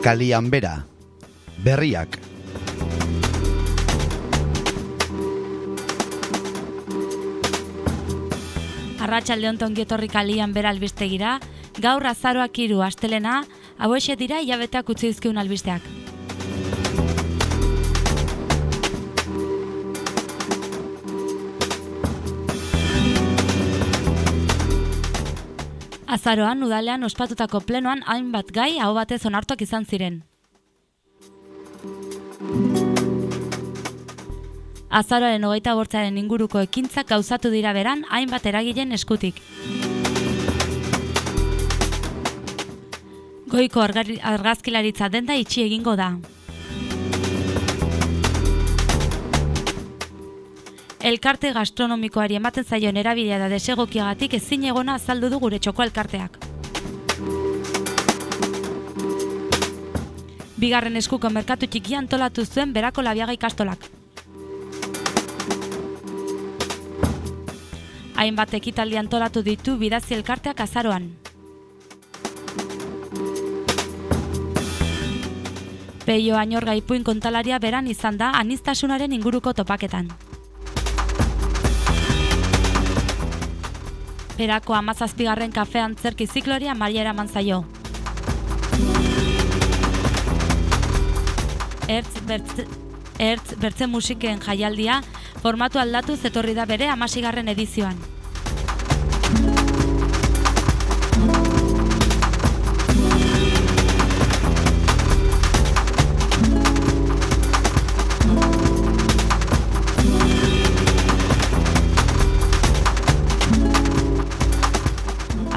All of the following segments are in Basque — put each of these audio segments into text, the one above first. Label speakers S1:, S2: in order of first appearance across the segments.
S1: Kalian bera. Berriak.
S2: Arratxalde onton gietorri kalian bera albistegira, gaur azaroak hiru astelena, hau dira hilabeteak utzi dizkiun albisteak. Azaroan, udalean ospatutako plenoan hainbat gai hau batez onartuak izan ziren. Azaroaren hogeita bortzaren inguruko ekintzak gauzatu dira beran hainbat eragilen eskutik. Goiko argazkilaritza denda itxi egingo da. Elkarte gastronomikoari ematen zaion erabilia da desegokiagatik ezin egona azaldu du gure txoko elkarteak. Bigarren eskuko merkatu txikian tolatu zuen berako labiaga ikastolak. Hainbat ekitaldi antolatu ditu bidazi elkarteak azaroan. Peio Añorga ipuin kontalaria beran izan da anistasunaren inguruko topaketan. Erako amazazpigarren kafean zerki zikloria mariera manzaio. Ertz, bertz, ertz bertze musiken jaialdia formatu aldatu zetorri da bere amasigarren edizioan.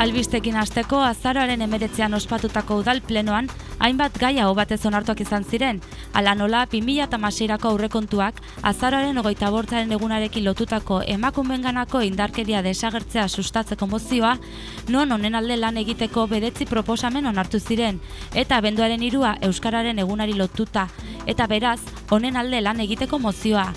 S2: Albistekin hasteko azaroaren emeretzean ospatutako udal plenoan, hainbat gai hau batez onartuak izan ziren, ala nola 2008ako aurrekontuak azaroaren ogoita bortzaren egunarekin lotutako emakumenganako indarkeria desagertzea sustatzeko mozioa, non honen alde lan egiteko bedetzi proposamen onartu ziren, eta benduaren irua Euskararen egunari lotuta, eta beraz, honen alde lan egiteko mozioa.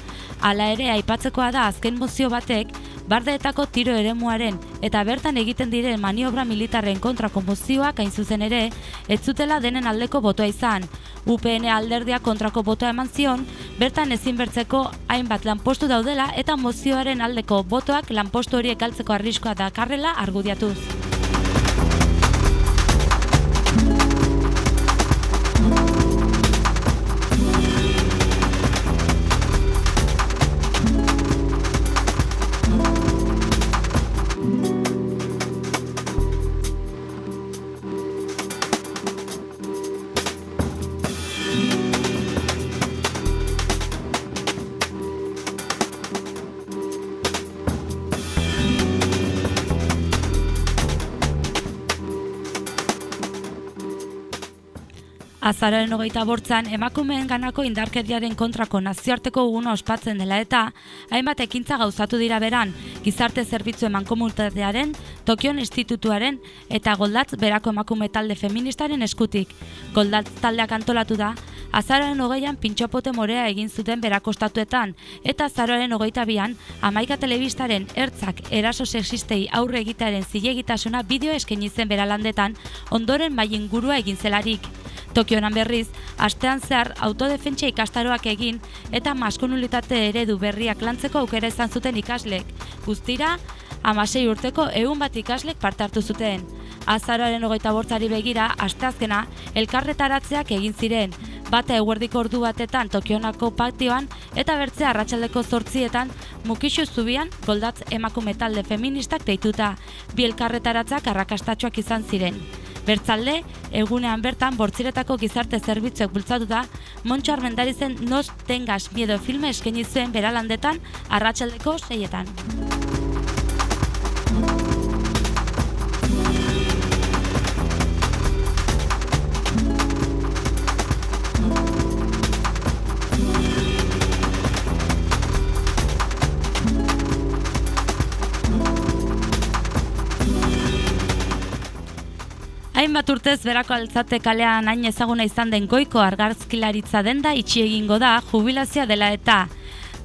S2: Hala ere, aipatzekoa da azken mozio batek, bardeetako tiro eremuaren eta bertan egiten diren maniobra militarren kontrako mozioak hain zuzen ere, ez zutela denen aldeko botoa izan. UPN alderdia kontrako botoa eman zion, bertan ezin bertzeko hainbat lanpostu daudela eta mozioaren aldeko botoak lanpostu horiek galtzeko arriskoa dakarrela argudiatuz. Azararen hogeita bortzan, emakumeen ganako indarkeriaren kontrako nazioarteko uguna ospatzen dela eta hainbat ekintza gauzatu dira beran, gizarte zerbitzu eman komunitatearen, Tokion Institutuaren eta Goldatz berako emakume talde feministaren eskutik. Goldatz taldeak antolatu da, azararen hogeian pintxopote morea egin zuten berakostatuetan, eta azararen hogeita bian, amaika telebistaren ertzak eraso sexistei aurre egitaren zilegitasuna bideo eskenitzen beralandetan, ondoren maien gurua egin zelarik. Tokioan berriz, astean zehar autodefentsia ikastaroak egin eta maskonulitate eredu berriak lantzeko aukera izan zuten ikaslek. Guztira, amasei urteko egun bat ikaslek parte hartu zuten. Azaroaren hogeita bortzari begira, asteazkena, elkarretaratzeak egin ziren. Bata eguerdiko ordu batetan Tokionako patioan eta bertze arratsaldeko zortzietan mukixu zubian goldatz emakume talde feministak deituta. Bi elkarretaratzak arrakastatxoak izan ziren. Bertzalde, egunean bertan bortziretako gizarte zerbitzuek bultzatu da, Montxar Mendarizen nos tengas miedo filme eskaini zuen beralandetan arratsaldeko seietan. Hainbat urtez berako altzate kalean hain ezaguna izan den goiko argarzkilaritza denda itxi egingo da jubilazia dela eta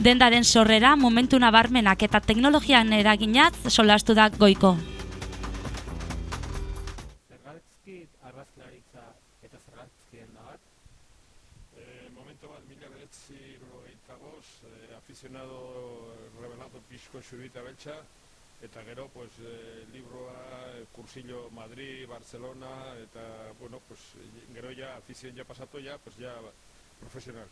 S2: dendaren sorrera momentu nabarmenak eta teknologian eraginat solastu da goiko.
S3: Zergatzki argazkilaritza eta zergatzkien da bat? bederatzi eta boz, eh, aficionado revelado pixko xurita beltsa, eta gero, pues, eh, libroa, eh, kursillo Madrid, Barcelona, eta, bueno, pues, gero ja, afizion ja pasatu ja, pues, ja, profesional.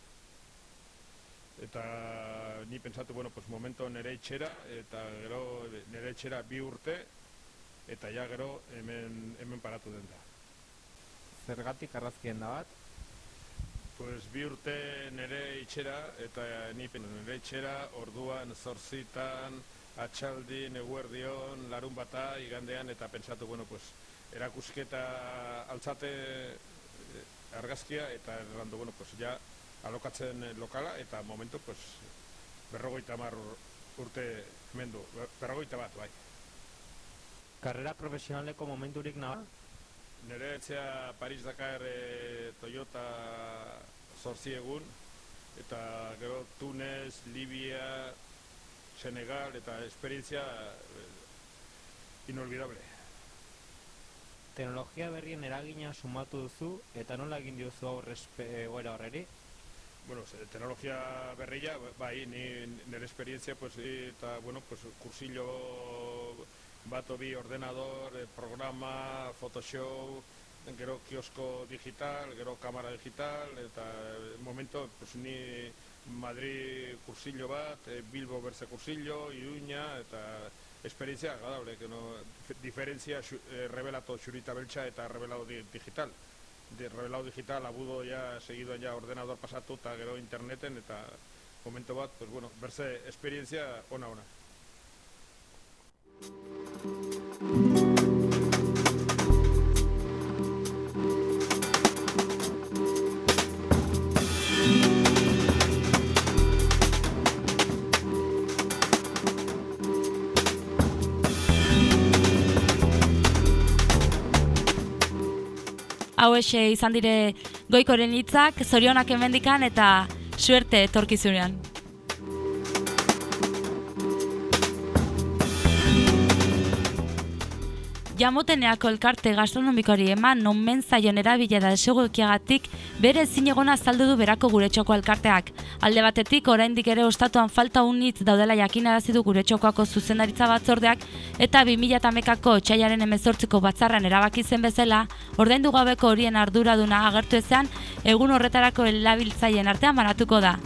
S3: Eta ni pensatu, bueno, pues, momento nere itxera, eta gero nere itxera bi urte, eta ja gero hemen, hemen paratu den da.
S4: Zergatik arrazkien da bat?
S3: Pues bi urte nere itxera, eta ni nere itxera, orduan, zorzitan, atxaldi, neguerdion, larun bata, igandean, eta pentsatu, bueno, pues, erakusketa altzate eh, argazkia, eta errandu, bueno, pues, ja, alokatzen lokala, eta momentu, pues, berrogoita mar urte mendu, berrogoita bat, bai.
S4: Karrera profesionaleko momenturik nahi?
S3: Nere etxea Paris Dakar e, Toyota zorzi egun, eta gero Tunes, Libia, Senegal eta esperientzia eh, inolvidable.
S4: Teknologia berrien eragina sumatu duzu eta nola egin diozu aurre egoera horreri?
S3: Bueno, teknologia berria, bai, ni nire esperientzia, pues, eta, bueno, pues, kursillo bat bi ordenador, eh, programa, Photoshop, gero kiosko digital, gero kamera digital, eta eh, momento, pues, ni Madrid kursillo bat, eh, Bilbo berze kursillo, Iruña, eta esperientzia agradable, que no, diferentzia eh, revelado xurita beltsa eta revelado digital. De revelado digital, abudo ya, seguido ya ordenador pasatu eta gero interneten, eta momento bat, pues bueno, berze esperientzia ona-ona.
S2: Hau izan dire goikoren hitzak, zorionak emendikan eta suerte etorkizunean. Jamoteneako elkarte gastronomikori eman non men zaion erabile da desegokiagatik bere zinegona azaldu du berako gure txoko elkarteak. Alde batetik, oraindik ere ostatuan falta unitz daudela jakinarazi du gure txokoako zuzendaritza batzordeak eta 2008ko txaiaren emezortziko batzarran erabaki zen bezala, ordaindu gabeko horien arduraduna agertu ezean, egun horretarako elabiltzaien artean banatuko da.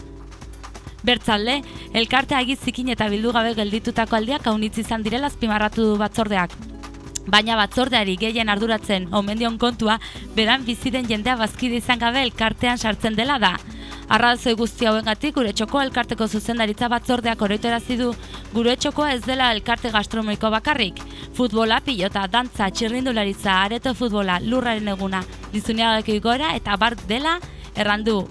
S2: Bertzalde, elkartea egizikin eta bildu gabe gelditutako aldiak haunitz izan direla azpimarratu du batzordeak. Baina batzordeari gehien arduratzen omendion kontua, beran biziden jendea bazkide izan gabe elkartean sartzen dela da. Arrazoi guzti hauengatik gure txoko elkarteko zuzendaritza batzordeak oroiterazi du gure txokoa ez dela elkarte gastronomiko bakarrik. Futbola, pilota, dantza, txirrindularitza, areto futbola, lurraren eguna, dizuniagak igora eta bart dela errandu.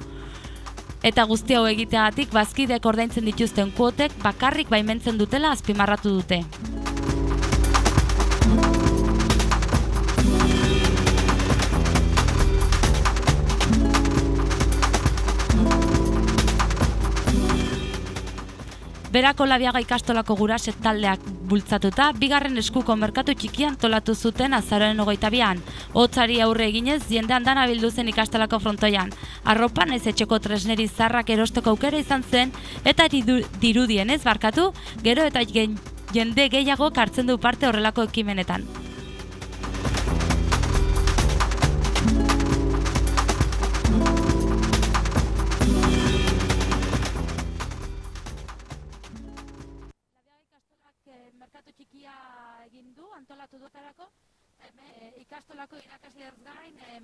S2: Eta guzti hau egiteagatik bazkideak ordaintzen dituzten kuotek bakarrik baimentzen dutela azpimarratu dute. Berako labiaga ikastolako guraset taldeak bultzatuta, bigarren eskuko merkatu txikian tolatu zuten azaroen ogoita bian. Otzari aurre eginez, jendean dana bildu zen ikastolako frontoian. Arropan ez etxeko tresneri zarrak erosteko aukera izan zen, eta dirudien ez barkatu, gero eta jende gehiago kartzen du parte horrelako ekimenetan.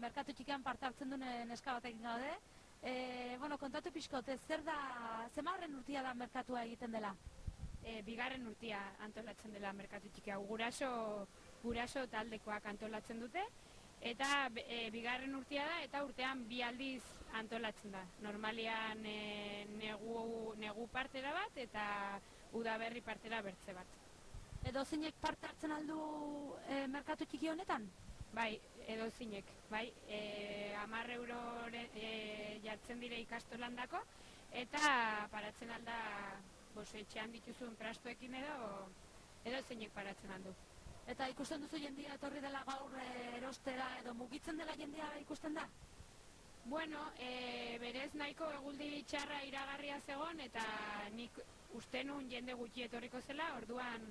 S2: Merkatu txikian parte hartzen duen neska batekin gaude. E, bueno, kontatu pixkote, zer da, zemarren urtia da merkatua egiten dela?
S5: E, bigarren urtia antolatzen dela merkatu txikia. Guraso, guraso taldekoak antolatzen dute, eta e, bigarren urtia da, eta urtean bi aldiz antolatzen da. Normalian e, negu, negu partera bat, eta udaberri partera bertze bat.
S2: Edo zinek parte hartzen aldu e, merkatu txiki honetan?
S5: Bai, edo zinek, bai, e, amarre euro e, jartzen dire ikastolan dako, eta paratzen alda, bos, etxean dituzun prastoekin edo, edo zinek paratzen aldu.
S2: Eta ikusten duzu jendia etorri dela gaur erostera edo mugitzen dela jendia ikusten da?
S5: Bueno, e, berez nahiko eguldi txarra iragarria zegon eta nik uste nun jende gutxi etorriko zela, orduan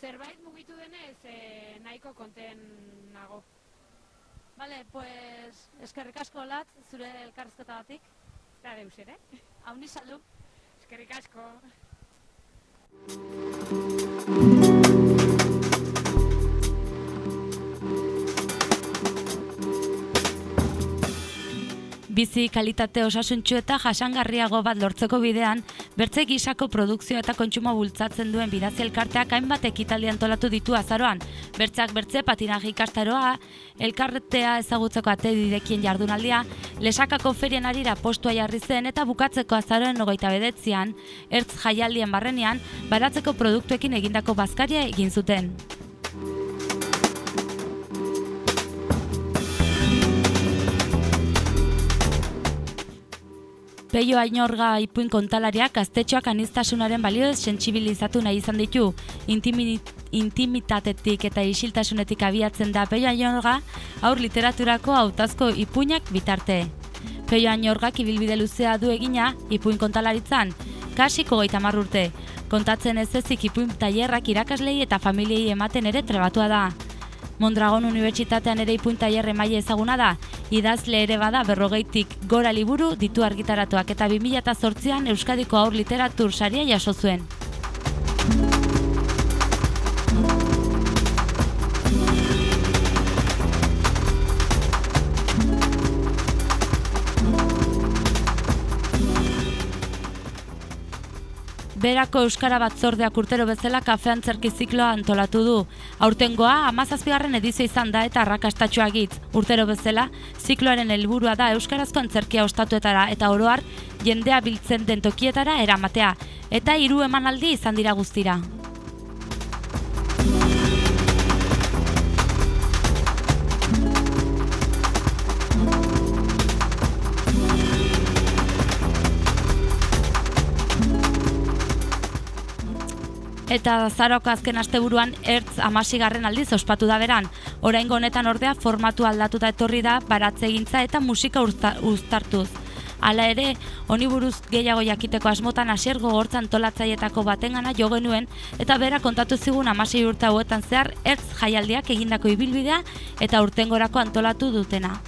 S5: zerbait mugitu denez e, nahiko konten nago.
S6: Vale, pues eskerrik asko lat, zure elkarrezketa batik.
S5: Eta deus ere,
S6: Haundi saldu.
S5: eskerrik asko.
S2: Bizi kalitate osasuntxu eta jasangarriago bat lortzeko bidean, bertze gisako produkzio eta kontsumo bultzatzen duen bidazi elkarteak hainbat ekitaldi antolatu ditu azaroan. Bertzak bertze patinaje ikastaroa, elkartea ezagutzeko ate direkien jardunaldia, lesakako ferien arira postua jarri zen eta bukatzeko azaroen ogoita bedetzian, ertz jaialdien barrenean, baratzeko produktuekin egindako bazkaria egin zuten. Peio Ainorga ipuin kontalariak gaztetxoak aniztasunaren balioez sentsibilizatu nahi izan ditu. Intimi, intimitatetik eta isiltasunetik abiatzen da Peio Ainorga aur literaturako hautazko ipuinak bitarte. Peio Ainorgak ibilbide luzea du egina ipuin kontalaritzan, kasiko goita urte. Kontatzen ez ezik ipuin tailerrak irakaslei eta familiei ematen ere trebatua da. Mondragon Unibertsitatean ere ipuin tailer emaile ezaguna da, idazle ere bada berrogeitik gora liburu ditu argitaratuak eta 2008an Euskadiko aur literatur saria jaso zuen. Berako Euskara Batzordeak urtero bezala kafean zerki zikloa antolatu du. Aurtengoa, amazazpigarren edizio izan da eta arrakastatxoa gitz. Urtero bezala, zikloaren helburua da Euskarazko antzerkia ostatuetara eta oroar jendea biltzen den tokietara eramatea. Eta hiru emanaldi izan dira guztira. Eta zaroko azken asteburuan ertz amasigarren aldiz ospatu da beran. Oraingo honetan ordea formatu aldatuta etorri da baratze egintza eta musika uzta- uztartuz. Hala ere, honi buruz gehiago jakiteko asmotan asier gogortza antolatzaietako batengana jo genuen eta bera kontatu zigun amasei urte hauetan zehar ertz jaialdiak egindako ibilbidea eta urtengorako antolatu dutena.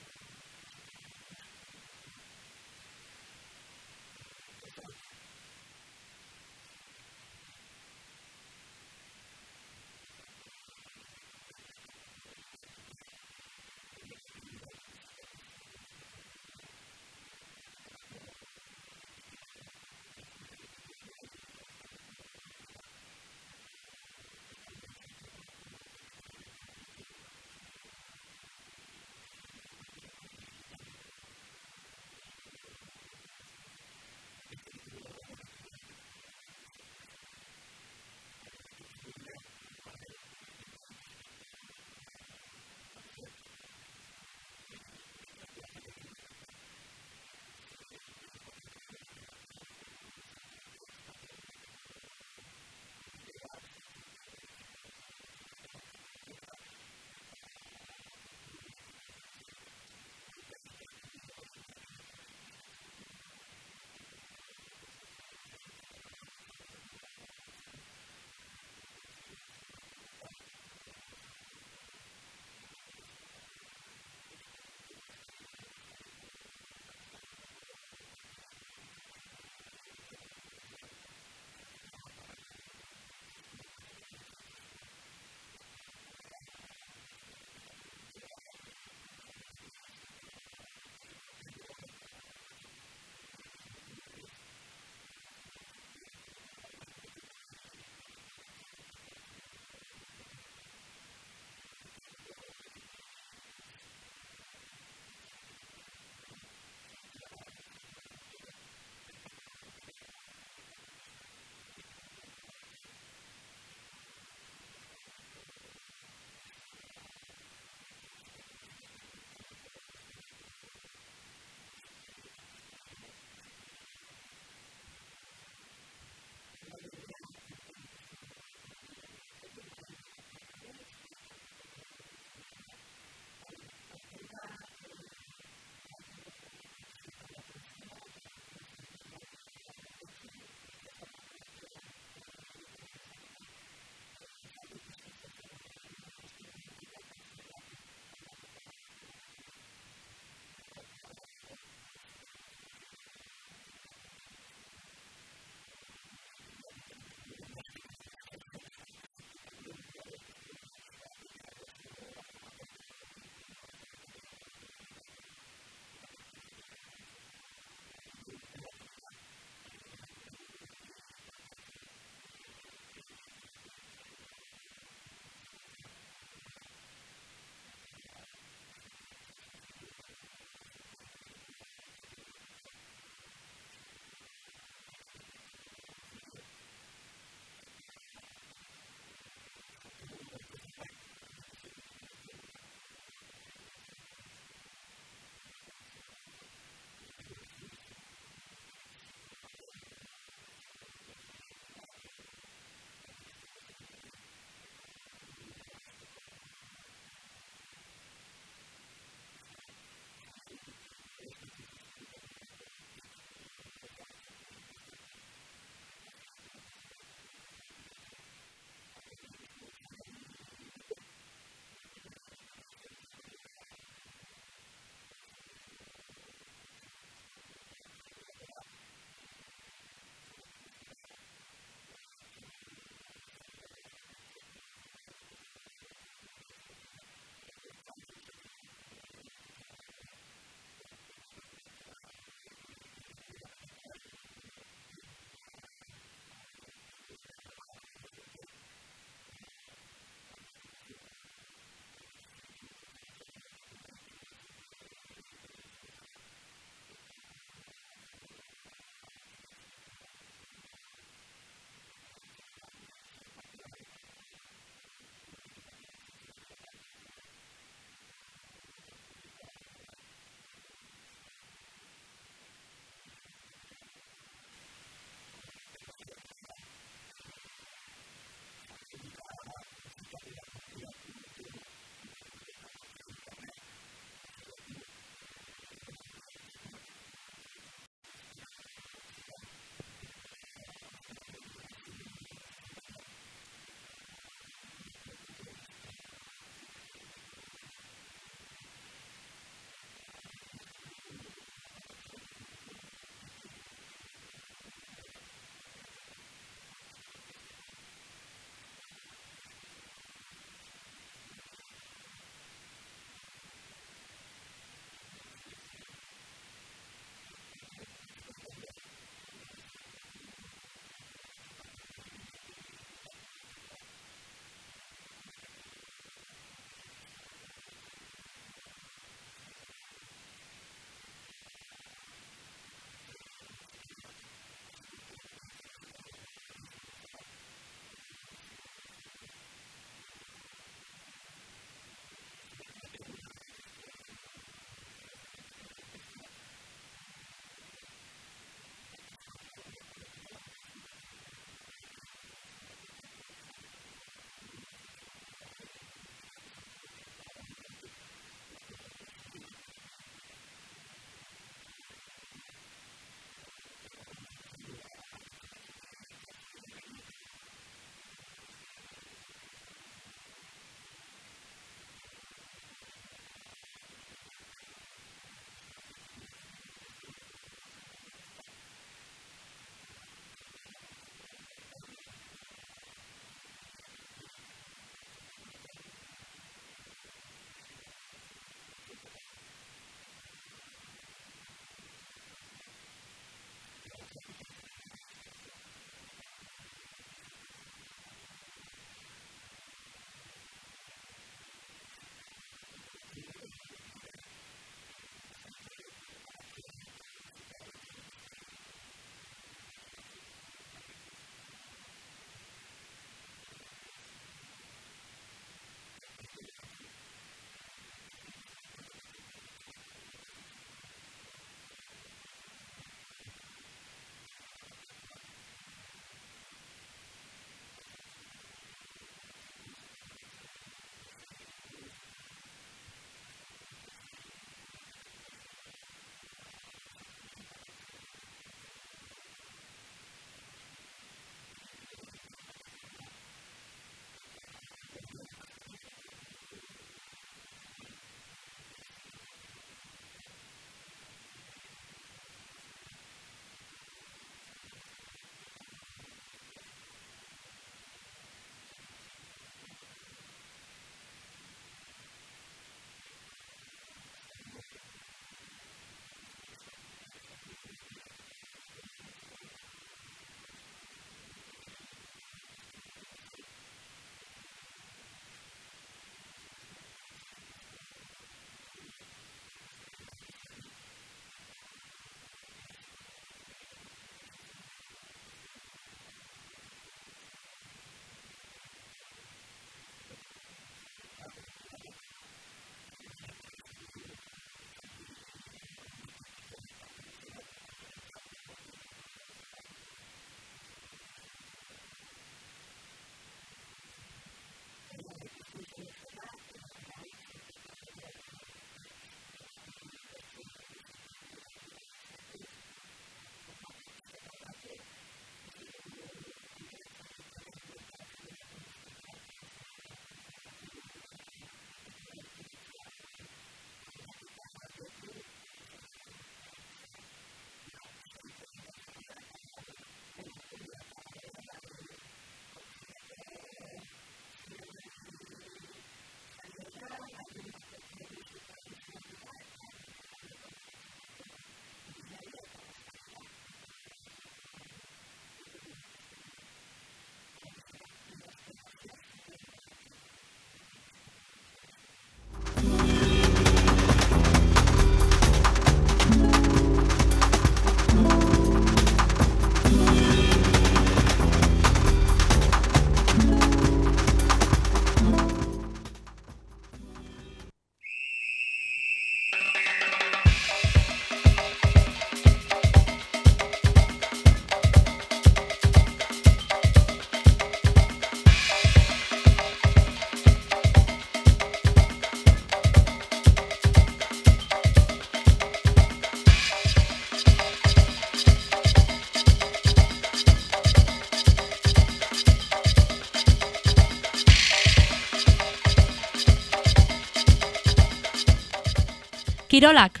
S2: Kirolak!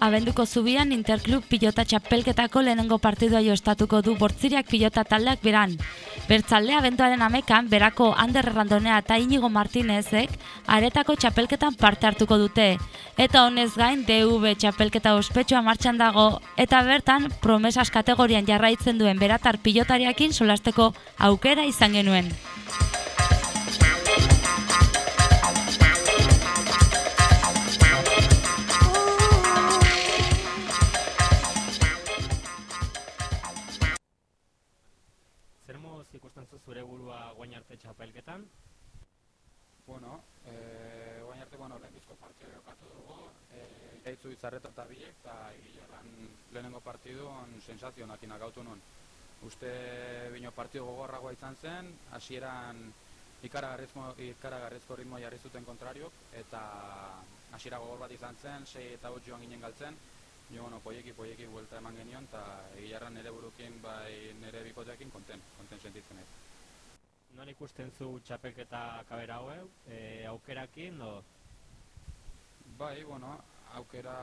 S2: Abenduko zubian Interklub pilota txapelketako lehenengo partidua jostatuko du bortziriak pilota taldeak beran. Bertzalde abenduaren amekan, berako Ander Errandonea eta Inigo Martinezek aretako txapelketan parte hartuko dute. Eta honez gain, DV txapelketa ospetsua martxan dago, eta bertan promesas kategorian jarraitzen duen beratar pilotariakin solasteko aukera izan genuen.
S7: Eh, gaitzu izarreta eta bilek, eta lehenengo partidun sensazionakinak gautu nun. Uste bino partidu gogorragoa izan zen, hasieran ikaragarrizko, ikaragarrizko ritmo jarri zuten kontrariok, eta hasiera gogor bat izan zen, sei eta hot joan ginen galtzen, Jo, bueno, poieki, poieki buelta eman genion, eta egilarra nire burukin, bai nire bikoteakin konten, konten sentitzen ez.
S4: Non ikusten zu txapelketa kabera hau, e, aukerakin, o...
S7: Bai, bueno, aukera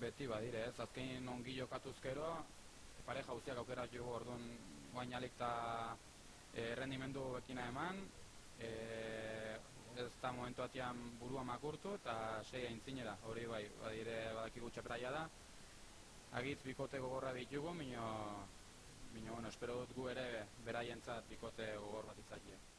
S7: beti badire, ez? Azkein ongi jokatuz gero, pare jauziak aukera jo orduan guain alik eta e, rendimendu ekina eman, e, ez da momentu atian burua makurtu eta sei aintzinera, hori bai, badire badakigu txapetaia da. Agitz bikote gogorra ditugu, mino, mino bueno, espero dut gu ere beraientzat bikote gogor bat izakie.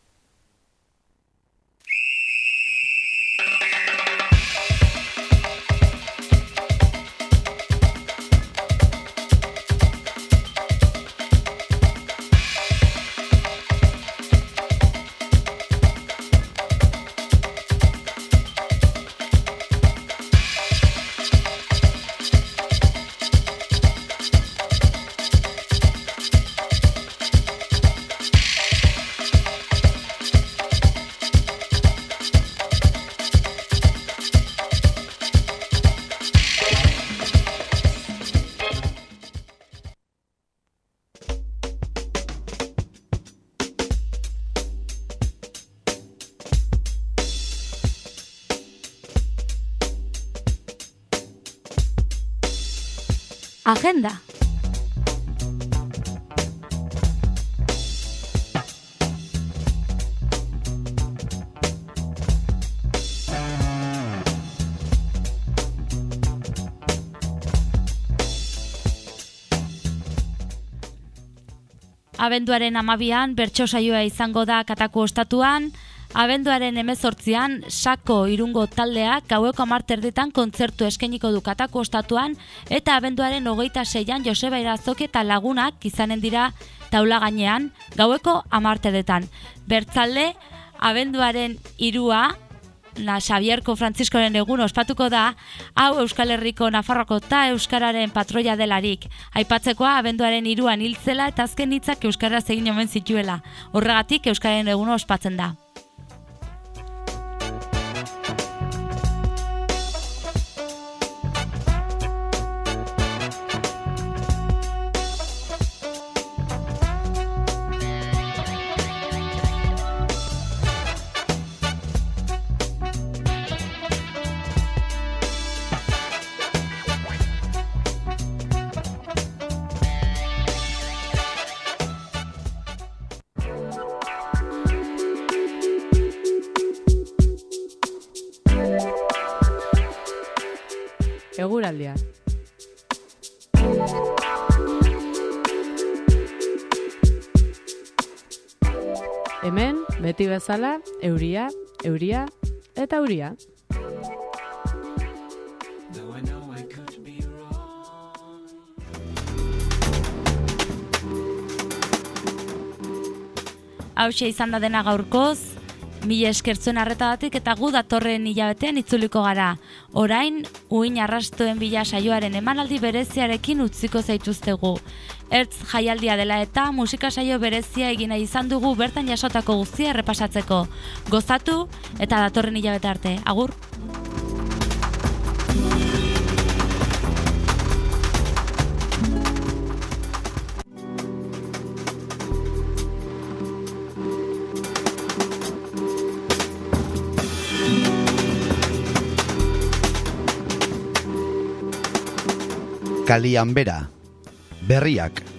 S2: Agenda. Abenduaren amabian, bertso saioa izango da katako ostatuan, abenduaren emezortzian, sako irungo taldeak gaueko amarterditan kontzertu eskeniko du katako ostatuan, eta abenduaren hogeita seian Joseba Irazoki eta lagunak izanen dira taula gainean gaueko amarterdetan. Bertzalde, abenduaren irua, na Xabierko Frantziskoren egun ospatuko da, hau Euskal Herriko Nafarroko eta Euskararen patroia delarik. Aipatzekoa abenduaren iruan hiltzela eta azken hitzak Euskaraz egin omen zituela. Horregatik Euskararen egun ospatzen da.
S8: Bezala, euria, euria eta euria.
S2: Hauxe izan da dena gaurkoz, mila eskertzuen arretadatik eta gu datorren hilabetean itzuliko gara. Orain, uin arrastuen bila saioaren emanaldi bereziarekin utziko zaituztegu. Ertz jaialdia dela eta musika saio berezia egina izan dugu bertan jasotako guztia errepasatzeko. Gozatu eta datorren hilabete arte. Agur!
S1: Kalian bera. Berriak.